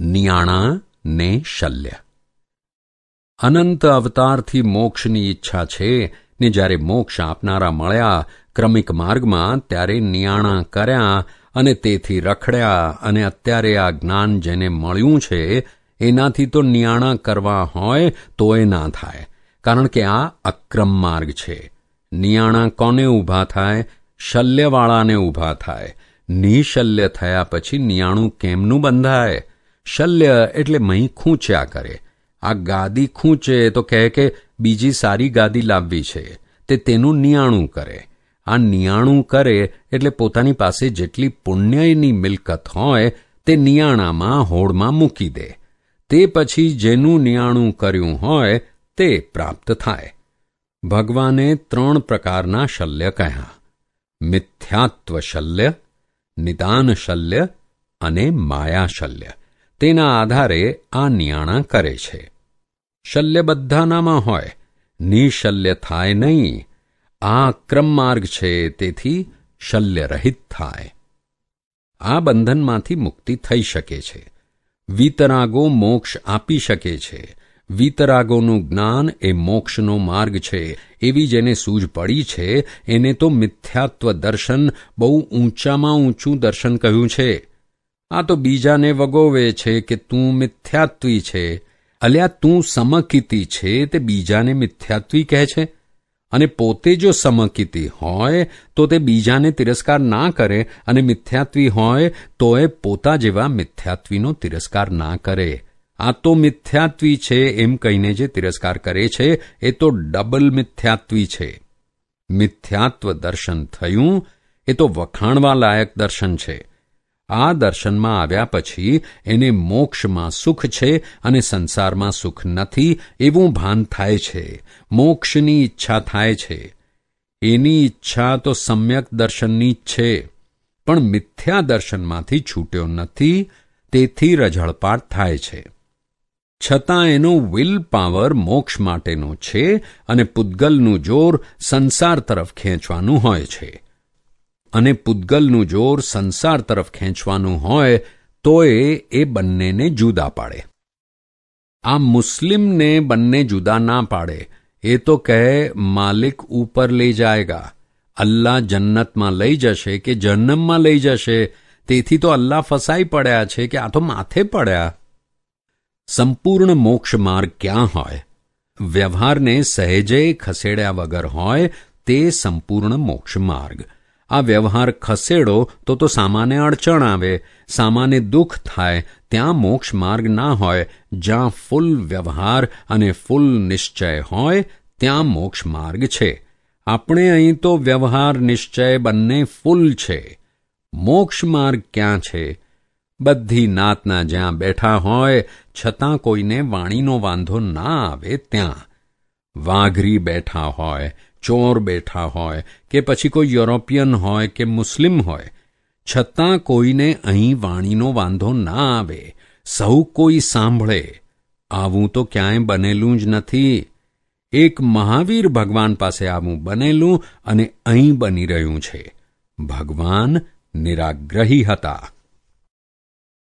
નિયાણા ને શલ્ય. અનંત અવતારથી મોક્ષની ઈચ્છા છે ને જ્યારે મોક્ષ આપનારા મળ્યા, ક્રમિક માર્ગમાં ત્યારે નિયાણા કર્યા અને તેથી રખડ્યા અને અત્યારે આ જ્ઞાન જેને મળ્યું છે, એનાથી તો નિયાણા કરવા હોય તોય ના થાય, કારણ કે આ અક્રમ માર્ગ છે. નિયાણા કોને ઊભા થાય? શલ્યવાળાને ઊભા થાય. નિશલ્ય થયા પછી નિયાણું કેમનું બંધાય? શલ્ય એટલે મહી ખૂંચ્યા કરે. આ ગાદી ખૂંચે તો કહે કે બીજી સારી ગાદી લાવવી છે, તે તેનું નિયાણું કરે. આ નિયાણું કરે એટલે પોતાની પાસે જેટલી પુણ્યની મિલકત હોય, તે નિયાણામાં હોડમાં મૂકી દે. તે પછી જેનું નિયાણું કર્યું હોય, તે પ્રાપ્ત થાય. ભગવાને ત્રણ પ્રકારના શલ્ય કહ્યા. મિથ્યાત્વ શલ્ય, નિદાન શલ્ય અને માયા શલ્ય. તેના આધારે આ નિયાણા કરે છે. શલ્ય બધાનામાં હોય, નિશલ્ય થાય નહીં. આ ક્રમ માર્ગ છે, તેથી શલ્યરહિત થાય. આ બંધનમાંથી મુક્તિ થઈ શકે છે. વિતરાગો મોક્ષ આપી શકે છે. વિતરાગોનું જ્ઞાન એ મોક્ષનો માર્ગ છે. એવી જેને સૂઝ પડી છે, એને તો મિથ્યાત્વ દર્શન બહુ ઊંચામાં ઊંચું દર્શન કહ્યું છે. આ તો બીજાને વગોવે છે કે તું મિથ્યાત્વી છે. અલ્યા તું સમકિતી છે તે બીજાને મિથ્યાત્વી કહે છે. અને પોતે જો સમકિતી હોય તો તે બીજાને તિરસ્કાર ના કરે અને મિથ્યાત્વી હોય તો એ પોતા જેવા મિથ્યાત્વીનો તિરસ્કાર ના કરે. આ તો મિથ્યાત્વી છે એમ કહીને જે તિરસ્કાર કરે છે, એ તો ડબલ મિથ્યાત્વી છે. મિથ્યાત્વ દર્શન થયું, એ તો વખાણવા લાયક દર્શન છે. આ દર્શનમાં આવ્યા પછી એને મોક્ષમાં સુખ છે અને સંસારમાં સુખ નથી એવું ભાન થાય છે. મોક્ષની ઈચ્છા થાય છે. એની ઈચ્છા તો સમ્યક દર્શનની જ છે. પણ મિથ્યા દર્શનમાંથી છૂટ્યો નથી, તેથી રઝળપાટ થાય છે. છતાં એનો વિલ પાવર મોક્ષ માટેનો છે અને પૂદગલનું જોર સંસાર તરફ ખેંચવાનું હોય છે. અને પૂદગલનું જોર સંસાર તરફ ખેંચવાનું હોય તો એ બંનેને જુદા પાડે. આ મુસ્લિમને બંને જુદા ના પાડે. એ તો કહે, માલિક ઉપર લઈ જાયગા. અલ્લાહ જન્નતમાં લઈ જશે કે જન્મમાં લઈ જશે? તેથી તો અલ્લાહ ફસાઈ પડ્યા છે કે આ તો માથે પડ્યા. સંપૂર્ણ મોક્ષ માર્ગ ક્યાં હોય? વ્યવહારને સહેજે ખસેડ્યા વગર હોય તે સંપૂર્ણ મોક્ષ માર્ગ. આ વ્યવહાર ખસેડો તો તો સામાન્ય અડચણ આવે. સામાન્ય દુઃખ થાય. ત્યાં મોક્ષ માર્ગ ના હોય. જ્યાં ફૂલ વ્યવહાર અને ફૂલ નિશ્ચય હોય, ત્યાં મોક્ષ માર્ગ છે. આપણે અહીં તો વ્યવહાર નિશ્ચય બંને ફૂલ છે. મોક્ષ માર્ગ ક્યાં છે? બધી નાતના જ્યાં બેઠા હોય, છતાં કોઈને વાણીનો વાંધો ના આવે ત્યાં. વાઘરી બેઠા હોય ચોર બેઠા હોય કે પછી કોઈ યુરોપિયન હોય કે મુસ્લિમ હોય, છતાં કોઈને અહીં વાણીનો વાંધો ના આવે. સૌ કોઈ સાંભળે. આવું તો ક્યાંય બનેલું જ નથી. એક મહાવીર ભગવાન પાસે આવું બનેલું અને અહીં બની રહ્યું છે. ભગવાન નિરાગ્રહી હતા.